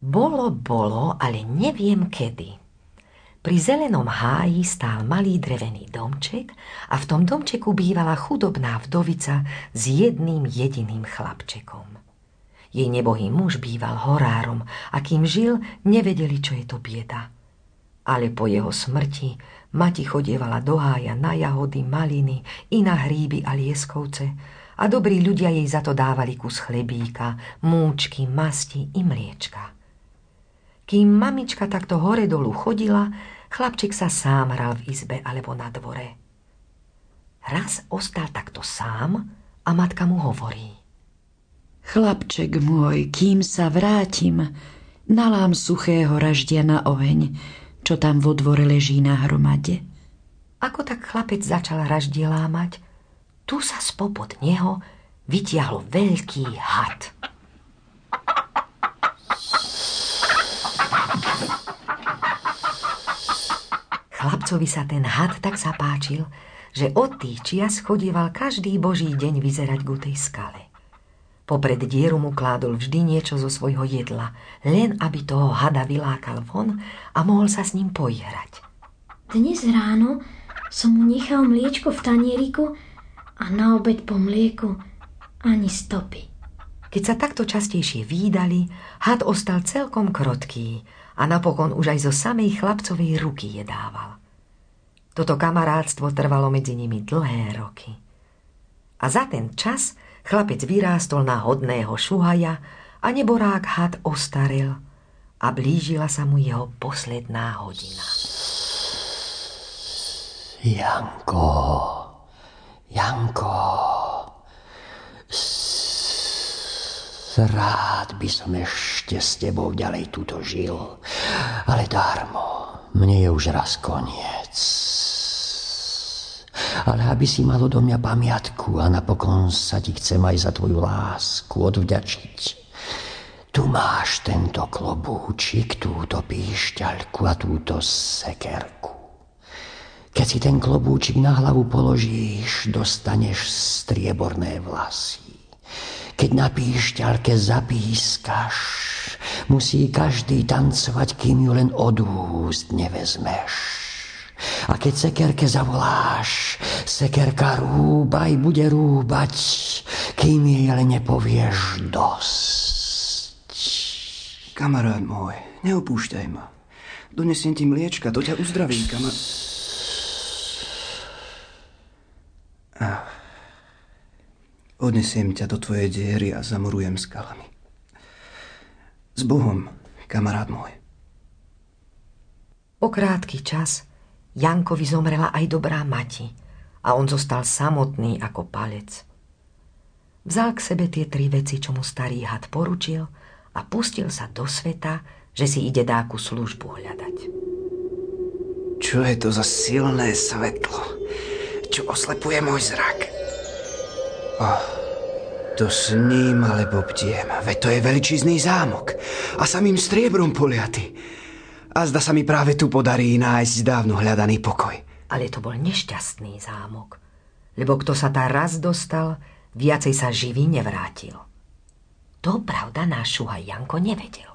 Bolo, bolo, ale neviem kedy. Pri zelenom háji stál malý drevený domček a v tom domčeku bývala chudobná vdovica s jedným jediným chlapčekom. Jej nebohý muž býval horárom a kým žil, nevedeli, čo je to bieda. Ale po jeho smrti mati chodievala do hája na jahody, maliny i na hríby a lieskovce a dobrí ľudia jej za to dávali kus chlebíka, múčky, masti i mliečka. Kým mamička takto hore dolu chodila, chlapček sa sám hral v izbe alebo na dvore. Raz ostal takto sám a matka mu hovorí. Chlapček môj, kým sa vrátim, nalám suchého raždia na oheň, čo tam vo dvore leží na hromade. Ako tak chlapec začal raždie lámať, tu sa spopod neho vytiahol veľký had. Chlapcovi sa ten had tak zapáčil, že od tých čias chodieval každý boží deň vyzerať ku tej skale. Popred dieru mu kládol vždy niečo zo svojho jedla, len aby toho hada vylákal von a mohol sa s ním poihrať. Dnes ráno som mu nechal mliečko v tanieriku a na obed po mlieku ani stopy. Keď sa takto častejšie výdali, had ostal celkom krotký a napokon už aj zo samej chlapcovej ruky jedával. Toto kamarátstvo trvalo medzi nimi dlhé roky. A za ten čas chlapec vyrástol na hodného šuhaja a neborák had ostarel a blížila sa mu jeho posledná hodina. Janko, Janko, Rád by som ešte s tebou ďalej túto žil, ale darmo, mne je už raz koniec. Ale aby si mal do mňa pamiatku a napokon sa ti chcem aj za tvoju lásku odvďačiť. Tu máš tento klobúčik, túto píšťaľku a túto sekerku. Keď si ten klobúčik na hlavu položíš, dostaneš strieborné vlasy. Keď na píšťalke zapískaš, musí každý tancovať, kým ju len od úst nevezmeš. A keď sekerke zavoláš, sekerka rúbaj bude rúbať, kým jej ale nepovieš dosť. Kamarát môj, neopúšťaj ma. Donesiem ti mliečka, to ťa uzdraví, kamarát. Ah. Odnesiem ťa do tvojej diery a zamurujem skalami. S Bohom, kamarát môj. O krátky čas Jankovi zomrela aj dobrá mati a on zostal samotný ako palec. Vzal k sebe tie tri veci, čo mu starý had poručil a pustil sa do sveta, že si ide dáku službu hľadať. Čo je to za silné svetlo, čo oslepuje môj zrak? Oh, to sním alebo bdiem, veď to je veličizný zámok a samým striebrom poliaty. A zda sa mi práve tu podarí nájsť dávno hľadaný pokoj. Ale to bol nešťastný zámok, lebo kto sa tá raz dostal, viacej sa živý nevrátil. To pravda náš šuhaj Janko nevedel.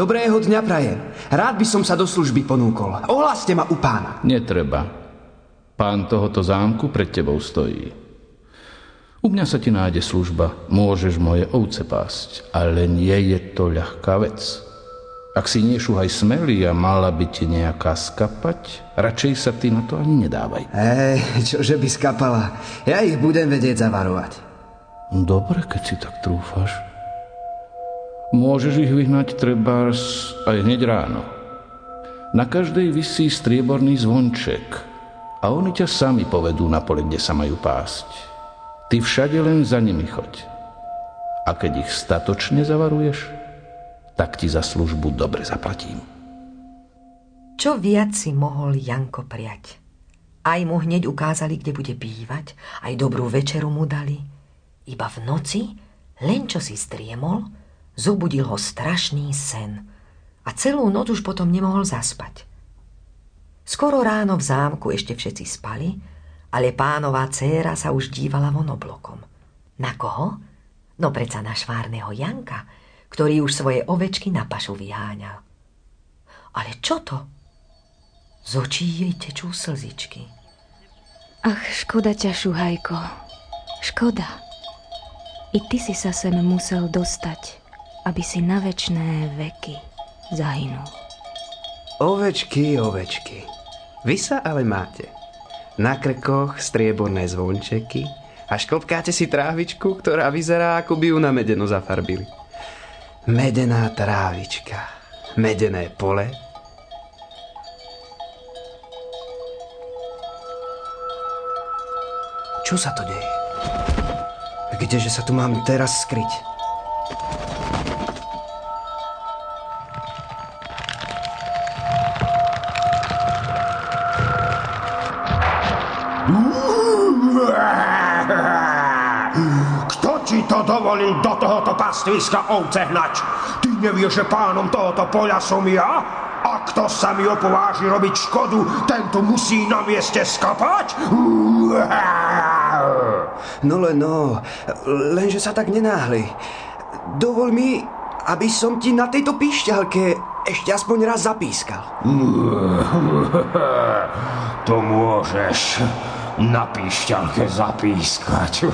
Dobrého dňa prajem. Rád by som sa do služby ponúkol. Ohláste ma u pána. Netreba. Pán tohoto zámku pred tebou stojí. U mňa sa ti nájde služba. Môžeš moje ovce pásť, ale nie je to ľahká vec. Ak si nie šuhaj smelý a mala by ti nejaká skapať, radšej sa ty na to ani nedávaj. Hej, čože by skapala. Ja ich budem vedieť zavarovať. Dobre, keď si tak trúfaš. Môžeš ich vyhnať treba aj hneď ráno. Na každej vysí strieborný zvonček a oni ťa sami povedú na pole, kde sa majú pásť. Ty všade len za nimi choď. A keď ich statočne zavaruješ, tak ti za službu dobre zaplatím. Čo viac si mohol Janko prijať? Aj mu hneď ukázali, kde bude bývať, aj dobrú večeru mu dali. Iba v noci, len čo si striemol, zobudil ho strašný sen a celú noc už potom nemohol zaspať. Skoro ráno v zámku ešte všetci spali Ale pánová dcéra sa už dívala von. Na koho? No predsa na švárneho Janka, ktorý už svoje ovečky na pašu vyháňal. Ale čo to? Z očí jej tečú slzičky. Ach, škoda ťa, Šuhajko. Škoda. I ty si sa sem musel dostať, aby si na večné veky zahynul. Ovečky, ovečky. Vy sa ale máte. Na krkoch strieborné zvončeky a šklopkáte si trávičku, ktorá vyzerá, ako by ju na medeno zafarbili. Medená trávička, medené pole. Čo sa to deje? Kdeže sa tu mám teraz skryť? Dovolil do tohoto pastviska ovce hnať? Ty nevieš, že pánom tohoto poľa som ja? A kto sa mi opováži robiť škodu, tento musí na mieste skapať? No len no, lenže sa tak nenáhli. Dovol mi, aby som ti na tejto píšťalke ešte aspoň raz zapískal. To môžeš na píšťalke zapískať.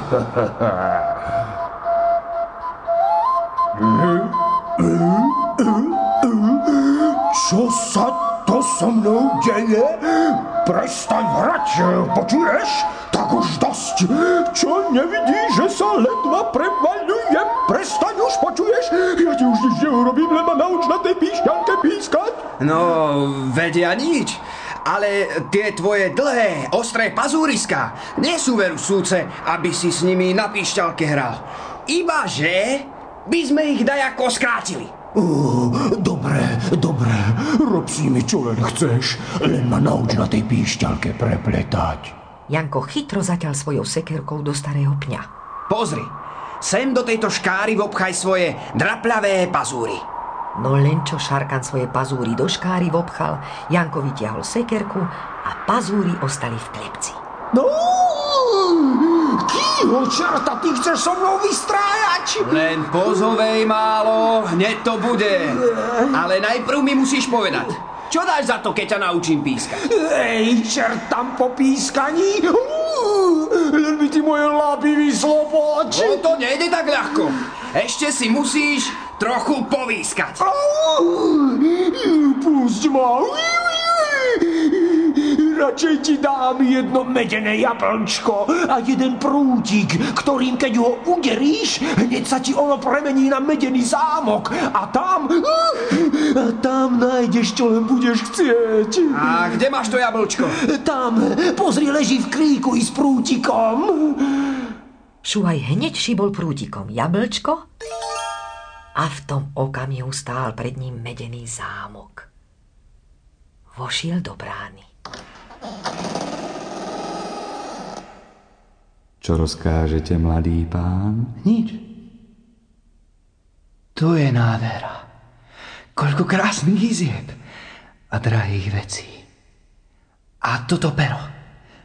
Čo sa to so mnou deje? Prestaň hrať, počuješ? Tak už dosť. Čo nevidíš, že sa ledva prevaľujem? Prestaň už, počuješ? Ja ti už nič neurobím, ma nauč na tej píšťalke pískať. No, vedia nič. Ale tie tvoje dlhé, ostré pazúriska nie sú veru súce, aby si s nimi na píšťalke hral. Iba že by sme ich dajako skrátili. Uh, dobre, dobre, rob si mi čo len chceš, len ma nauč na tej píšťalke prepletať. Janko chytro zaťal svojou sekerkou do starého pňa. Pozri, sem do tejto škáry vobchaj svoje draplavé pazúry. No len čo Šarkan svoje pazúry do škáry vobchal, Janko vytiahol sekerku a pazúry ostali v klepci. No, kýho čerta ty chceš so mnou vystrájať? Len pozovej málo, hneď to bude. Ale najprv mi musíš povedať, čo dáš za to, keď ťa naučím pískať? Ej, čert tam po pískaní. Len by ti moje láby vyslopoč. No to nejde tak ľahko. Ešte si musíš trochu povískať. Pusť ma. Radšej ti dám jedno medené jablčko a jeden prútik, ktorým keď ho uderíš, hneď sa ti ono premení na medený zámok a tam, a tam nájdeš, čo len budeš chcieť. A kde máš to jablčko? Tam, pozri, leží v kríku i s prútikom. Šuhaj hneď šibol prútikom jablčko a v tom okamihu stál pred ním medený zámok. Vošiel do brány. Čo rozkážete, mladý pán? Nič. To je nádhera. Koľko krásnych izieb a drahých vecí. A toto pero,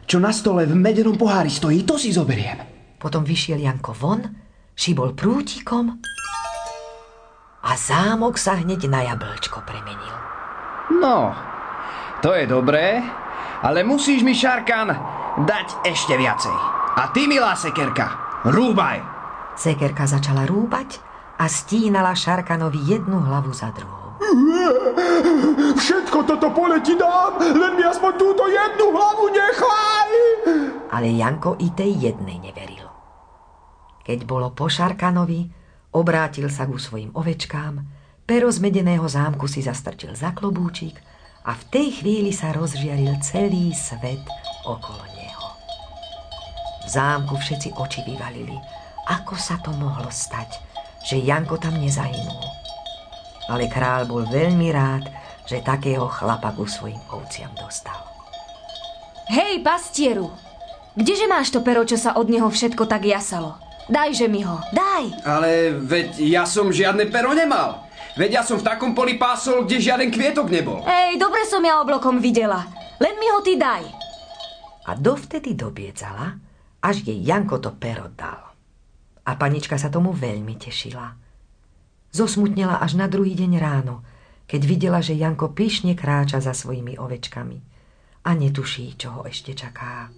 čo na stole v medenom pohári stojí, to si zoberiem. Potom vyšiel Janko von, šibol prútikom a zámok sa hneď na jablčko premenil. No, to je dobré, ale musíš mi, Šarkan, dať ešte viacej. A ty, milá sekerka, rúbaj. Sekerka začala rúbať a stínala Šarkanovi jednu hlavu za druhou. Všetko toto pole ti dám, len mi aspoň túto jednu hlavu nechaj. Ale Janko i tej jednej neveril. Keď bolo po Šarkanovi, obrátil sa ku svojim ovečkám, pero z medeného zámku si zastrčil za klobúčik a v tej chvíli sa rozžiaril celý svet okolo neho. V zámku všetci oči vyvalili. Ako sa to mohlo stať, že Janko tam nezahynul? Ale král bol veľmi rád, že takého chlapa ku svojim ovciam dostal. Hej, pastieru! Kdeže máš to pero, čo sa od neho všetko tak jasalo? Dajže mi ho, daj! Ale veď ja som žiadne pero nemal. Veď ja som v takom poli pásol, kde žiaden kvietok nebol. Ej, dobre som ja oblokom videla. Len mi ho ty daj. A dovtedy dobiedzala, až jej Janko to pero dal. A panička sa tomu veľmi tešila. Zosmutnila až na druhý deň ráno, keď videla, že Janko pyšne kráča za svojimi ovečkami a netuší, čo ho ešte čaká.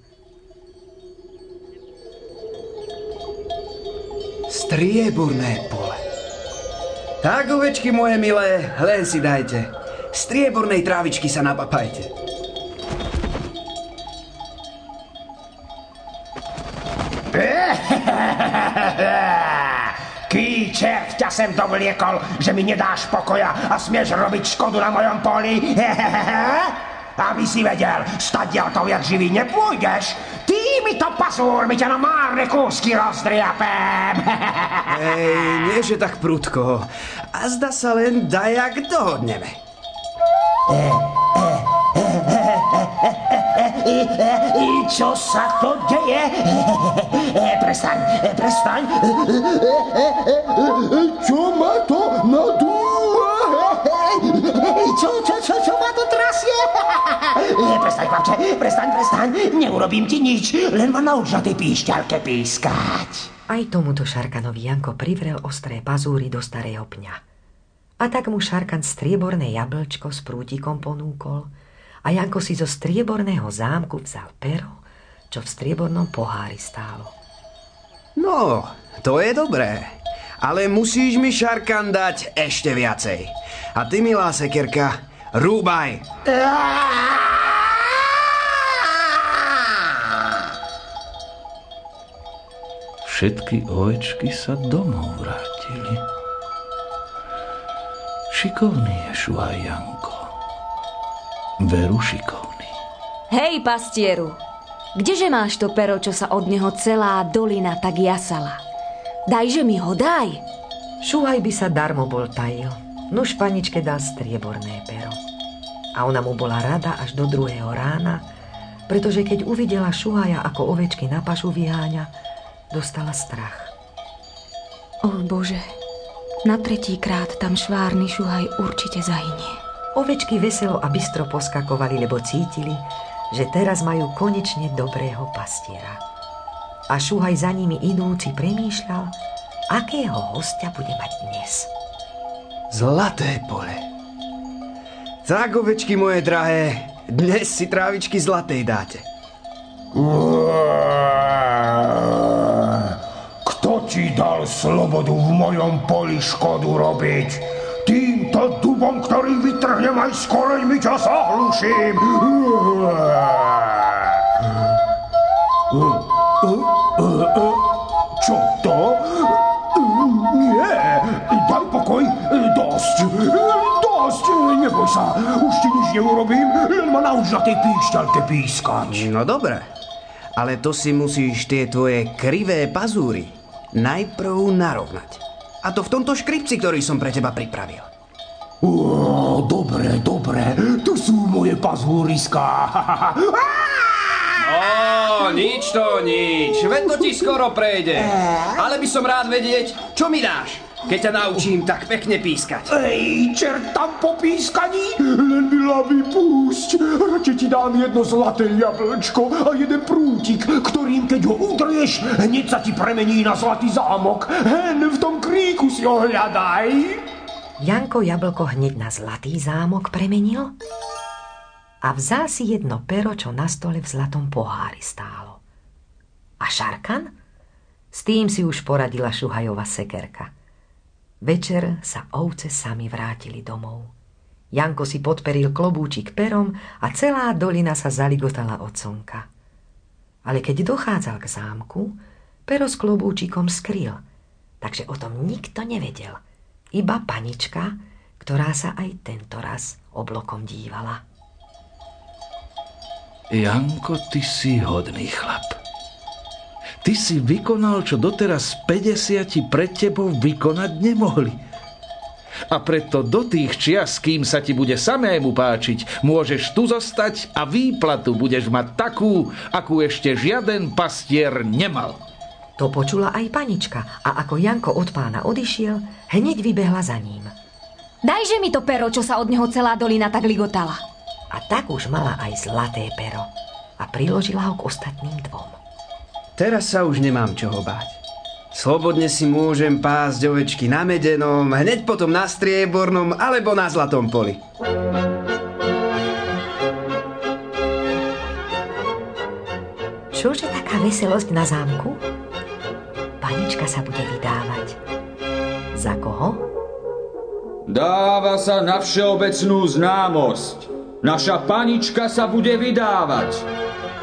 Strieborné pole. Tak, ovečky moje milé, len si dajte. Striebornej trávičky sa napapajte. Ký čert ťa sem dovliekol, že mi nedáš pokoja a smieš robiť škodu na mojom poli? Aby si vedel, stadiaľ to viac živý nepôjdeš. Týmito pasúrmi ťa na márne kúsky rozdriapem. Ej, nie že tak prudko. A zda sa len dajak dohodneme. Čo sa to deje? Prestaň, prestaň. Čo ma to nadúva? Čo, čo, čo, čo ma to trasie? Prestaň, chlapče, prestaň, prestaň. Neurobím ti nič, len ma nauč na tej píšťalke pískať. Aj tomuto Šarkanovi Janko privrel ostré pazúry do starého pňa. A tak mu Šarkan strieborné jablčko s prútikom ponúkol a Janko si zo strieborného zámku vzal pero, čo v striebornom pohári stálo. No, to je dobré. Ale musíš mi Šarkan dať ešte viacej. A ty, milá sekerka, rúbaj. Všetky ovečky sa domov vrátili. Šikovný je Šuhaj Janko. Veru šikovný. Hej, pastieru, kdeže máš to pero, čo sa od neho celá dolina tak jasala? Dajže mi ho, daj. Šuhaj by sa darmo bol tajil. Nuž paničke dal strieborné pero. A ona mu bola rada až do druhého rána, pretože keď uvidela Šuhaja, ako ovečky na pašu vyháňa, dostala strach. O Bože, na tretí krát tam švárny Šuhaj určite zahynie. Ovečky veselo a bystro poskakovali, lebo cítili, že teraz majú konečne dobrého pastiera. A Šuhaj za nimi idúci premýšľal, akého hostia bude mať dnes. Zlaté pole. Tak, ovečky moje drahé, dnes si trávičky zlatej dáte. Kto ti dal slobodu v mojom poli škodu robiť? Týmto dubom, ktorý vytrhnem aj s koreňmi ťa zahluším. Neurobím, len ma nauč na tej píšťalke pískať. No dobre, ale to si musíš tie tvoje krivé pazúry najprv narovnať. A to v tomto škripci, ktorý som pre teba pripravil. Ó, dobre, dobre, tu sú moje pazúriská. Ó, nič to, nič. Veď to ti skoro prejde. Ale by som rád vedieť, čo mi dáš, keď ťa naučím tak pekne pískať. Ej, čert tam po pískaní, len mi laby púšť. Radšej ti dám jedno zlaté jablčko a jeden prútik, ktorým keď ho udrieš, hneď sa ti premení na zlatý zámok. Hen v tom kríku si ho hľadaj. Janko jablko hneď na zlatý zámok premenil a vzal si jedno pero, čo na stole v zlatom pohári stálo. A Šarkan? S tým si už poradila Šuhajova sekerka. Večer sa ovce sami vrátili domov. Janko si podperil klobúčik perom a celá dolina sa zaligotala od slnka. Ale keď dochádzal k zámku, pero s klobúčikom skryl, takže o tom nikto nevedel – iba panička, ktorá sa aj tento raz oblokom dívala. Janko, ty si hodný chlap. Ty si vykonal, čo doteraz 50 pred tebou vykonať nemohli. A preto do tých čias, kým sa ti bude samému páčiť, môžeš tu zostať a výplatu budeš mať takú, akú ešte žiaden pastier nemal. To počula aj panička a ako Janko od pána odišiel, hneď vybehla za ním. Dajže mi to pero, čo sa od neho celá dolina tak ligotala. A tak už mala aj zlaté pero. a priložila ho k ostatným dvom. Teraz sa už nemám čoho báť. Slobodne si môžem pásť ovečky na medenom, hneď potom na striebornom alebo na zlatom poli. Čože taká veselosť na zámku? Panička sa bude vydávať. Za koho? Dáva sa na všeobecnú známosť. Naša panička sa bude vydávať,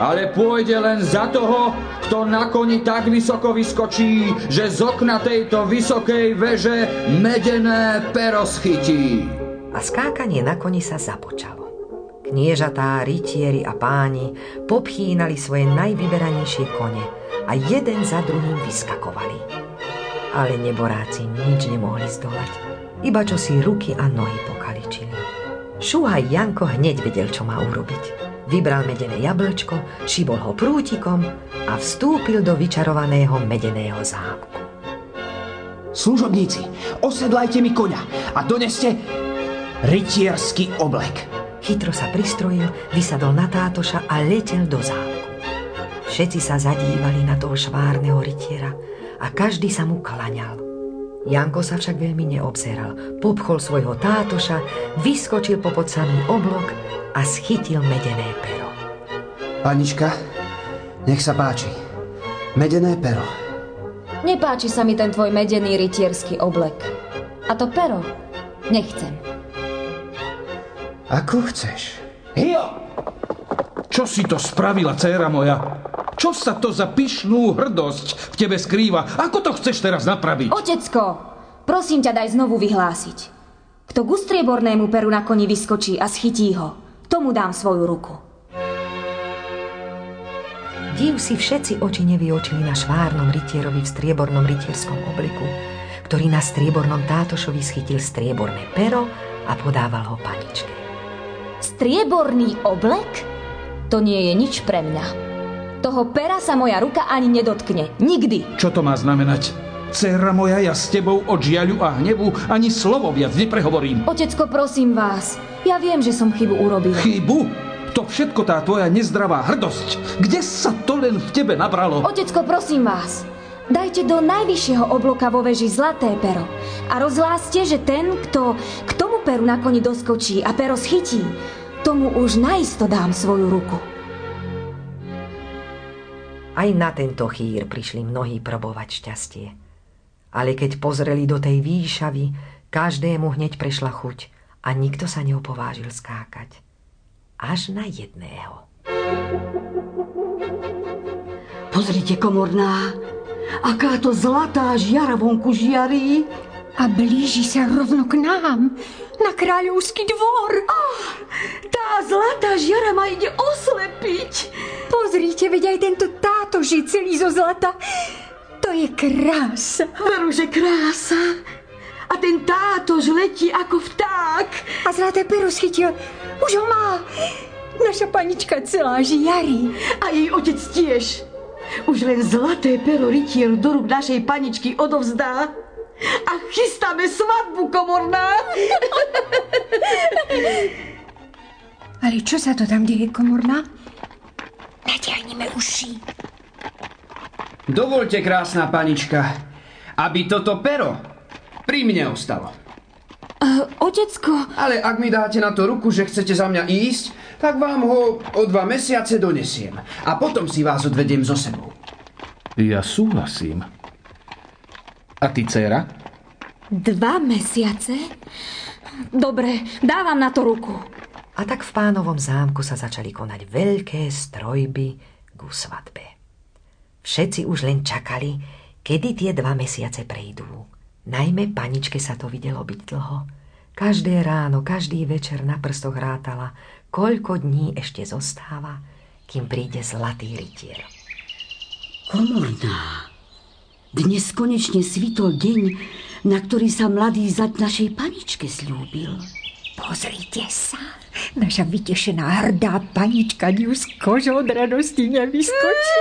ale pôjde len za toho, kto na koni tak vysoko vyskočí, že z okna tejto vysokej veže medené pero schytí. A skákanie na koni sa započalo. Kniežatá, rytieri a páni popchínali svoje najvyberanejšie kone a jeden za druhým vyskakovali. Ale neboráci nič nemohli zdolať, iba čo si ruky a nohy pokaličili. Šúhaj Janko hneď vedel, čo má urobiť. Vybral medené jablčko, šibol ho prútikom a vstúpil do vyčarovaného medeného zámku. Služobníci, osedlajte mi koňa a doneste rytierský oblek. Chytro sa pristrojil, vysadol na tátoša a letel do zámku. Všetci sa zadívali na toho švárneho rytiera a každý sa mu klaňal. Janko sa však veľmi neobzeral. Popchol svojho tátoša, vyskočil po samý oblok a schytil medené pero. Panička, nech sa páči. Medené pero. Nepáči sa mi ten tvoj medený rytierský oblek. A to pero nechcem. Ako chceš. Hio! Čo si to spravila, dcéra moja? Čo sa to za pyšnú hrdosť v tebe skrýva? Ako to chceš teraz napraviť? Otecko, prosím ťa daj znovu vyhlásiť. Kto k striebornému peru na koni vyskočí a schytí ho, tomu dám svoju ruku. Div si všetci oči nevyočili na švárnom rytierovi v striebornom rytierskom obliku, ktorý na striebornom tátošovi schytil strieborné pero a podával ho paničke. Strieborný oblek? To nie je nič pre mňa. Toho pera sa moja ruka ani nedotkne. Nikdy. Čo to má znamenať? Cera moja, ja s tebou od žiaľu a hnevu ani slovo viac neprehovorím. Otecko, prosím vás. Ja viem, že som chybu urobil. Chybu? To všetko tá tvoja nezdravá hrdosť. Kde sa to len v tebe nabralo? Otecko, prosím vás. Dajte do najvyššieho obloka vo veži zlaté pero a rozhláste, že ten, kto k tomu peru na koni doskočí a pero schytí, tomu už naisto dám svoju ruku. Aj na tento chýr prišli mnohí probovať šťastie. Ale keď pozreli do tej výšavy, každému hneď prešla chuť a nikto sa neopovážil skákať. Až na jedného. Pozrite, komorná, aká to zlatá žiara vonku žiarí. A blíži sa rovno k nám, na kráľovský dvor. Oh, tá zlatá žiara ma ide oslepiť. Pozrite, veď aj tento táto je celý zo zlata. To je krása. Veru, že krása. A ten tátož letí ako vták. A zlaté pero schytil. Už ho má. Naša panička celá žiari. A jej otec tiež. Už len zlaté pero rytier do rúk našej paničky odovzdá. A chystáme svadbu, komorná. Ale čo sa to tam deje, komorná? Natiahneme uši. Dovolte, krásna panička, aby toto pero pri mne ostalo. Uh, otecko... Ale ak mi dáte na to ruku, že chcete za mňa ísť, tak vám ho o dva mesiace donesiem. A potom si vás odvediem so sebou. Ja súhlasím. A ty, dcera? Dva mesiace? Dobre, dávam na to ruku. A tak v pánovom zámku sa začali konať veľké strojby ku svadbe. Všetci už len čakali, kedy tie dva mesiace prejdú. Najmä paničke sa to videlo byť dlho. Každé ráno, každý večer na prstoch rátala, koľko dní ešte zostáva, kým príde zlatý rytier. Komorná, dnes konečne svitol deň, na ktorý sa mladý zať našej paničke slúbil. Pozrite sa, naša vytešená hrdá panička z kožou od radosti nevyskočí.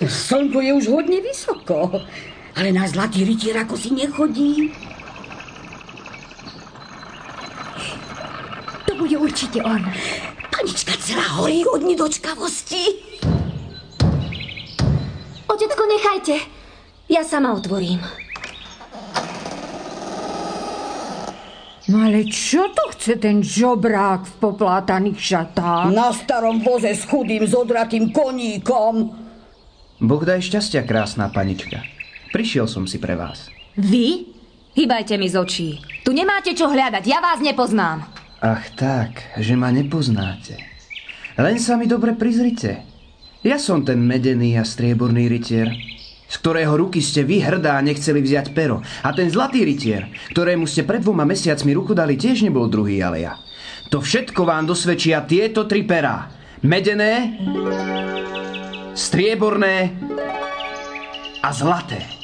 Slnko je už hodne vysoko, ale na zlatý rytier ako si nechodí. To bude určite on. Panička celá horí od nedočkavosti. Otecko, nechajte. Ja sama otvorím. No ale čo to chce ten žobrák v poplátaných šatách? Na starom voze s chudým zodratým koníkom. Boh daj šťastia, krásna panička. Prišiel som si pre vás. Vy? Hýbajte mi z očí. Tu nemáte čo hľadať, ja vás nepoznám. Ach tak, že ma nepoznáte. Len sa mi dobre prizrite. Ja som ten medený a strieborný rytier, z ktorého ruky ste vy hrdá nechceli vziať pero. A ten zlatý rytier, ktorému ste pred dvoma mesiacmi ruku dali, tiež nebol druhý, ale ja. To všetko vám dosvedčia tieto tri perá. Medené, strieborné a zlaté.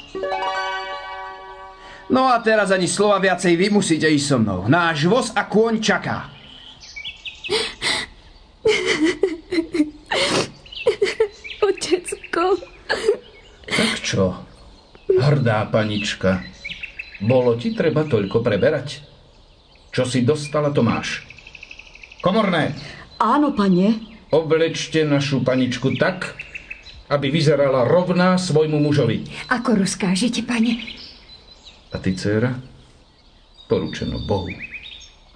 No a teraz ani slova viacej vy musíte ísť so mnou. Náš voz a kôň čaká. Otecko. Tak čo, hrdá panička, bolo ti treba toľko preberať? Čo si dostala, to máš. Komorné! Áno, pane. Oblečte našu paničku tak, aby vyzerala rovná svojmu mužovi. Ako rozkážete, pane? A ty, dcera? Poručeno Bohu.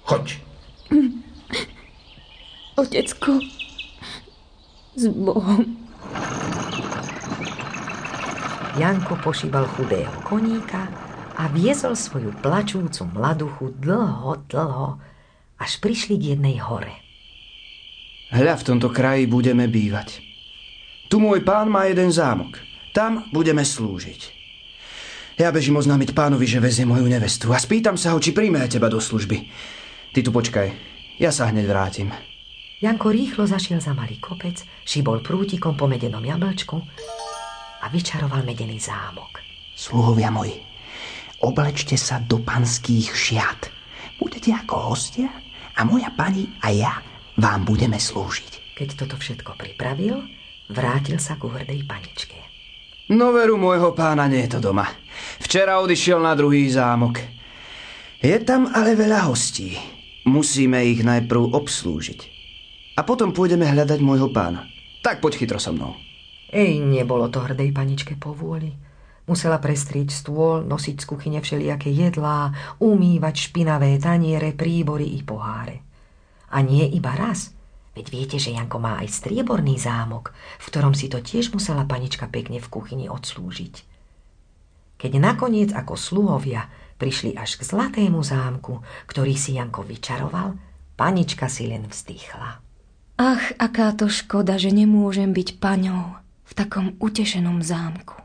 Choď. Otecko, s Bohom. Janko pošíbal chudého koníka a viezol svoju plačúcu mladuchu dlho, dlho, až prišli k jednej hore. Hľa, v tomto kraji budeme bývať. Tu môj pán má jeden zámok. Tam budeme slúžiť. Ja bežím oznámiť pánovi, že vezie moju nevestu a spýtam sa ho, či príjme teba do služby. Ty tu počkaj, ja sa hneď vrátim. Janko rýchlo zašiel za malý kopec, šibol prútikom po medenom jablčku a vyčaroval medený zámok. Sluhovia moji, oblečte sa do panských šiat. Budete ako hostia a moja pani a ja vám budeme slúžiť. Keď toto všetko pripravil, vrátil sa ku hrdej paničke. No veru môjho pána nie je to doma. Včera odišiel na druhý zámok. Je tam ale veľa hostí. Musíme ich najprv obslúžiť a potom pôjdeme hľadať môjho pána. Tak poď chytro so mnou. Ej, nebolo to hrdej paničke povôli. Musela prestrieť stôl, nosiť z kuchyne všelijaké jedlá, umývať špinavé taniere, príbory i poháre. A nie iba raz. Veď viete, že Janko má aj strieborný zámok, v ktorom si to tiež musela panička pekne v kuchyni odslúžiť. Keď nakoniec ako sluhovia prišli až k zlatému zámku, ktorý si Janko vyčaroval, panička si len vzdychla. Ach, aká to škoda, že nemôžem byť paňou v takom utešenom zámku.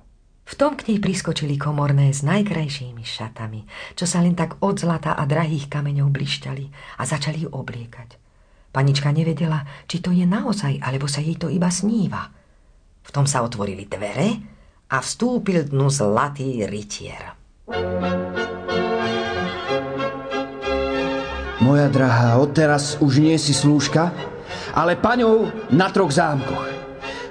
V tom k nej priskočili komorné s najkrajšími šatami, čo sa len tak od zlata a drahých kameňov blišťali a začali ju obliekať. Panička nevedela, či to je naozaj, alebo sa jej to iba sníva. V tom sa otvorili dvere a vstúpil dnu zlatý rytier. Moja drahá, odteraz už nie si slúžka, ale paňou na troch zámkoch.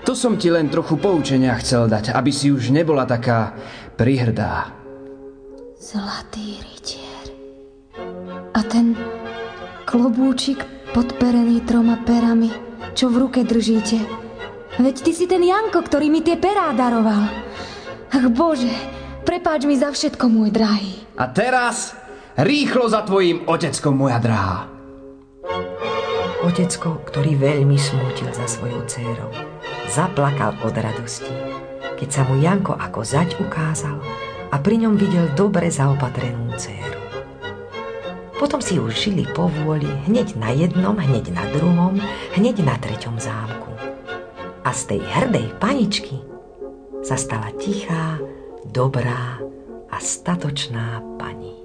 To som ti len trochu poučenia chcel dať, aby si už nebola taká prihrdá. Zlatý rytier. A ten klobúčik podperený troma perami, čo v ruke držíte. Veď ty si ten Janko, ktorý mi tie perá daroval. Ach Bože, prepáč mi za všetko, môj drahý. A teraz rýchlo za tvojim oteckom, moja drahá. Otecko, ktorý veľmi smútil za svojou dcérou, zaplakal od radosti, keď sa mu Janko ako zať ukázal a pri ňom videl dobre zaopatrenú dceru. Potom si už žili po vôli hneď na jednom, hneď na druhom, hneď na treťom zámku. A z tej hrdej paničky sa stala tichá, dobrá a statočná pani.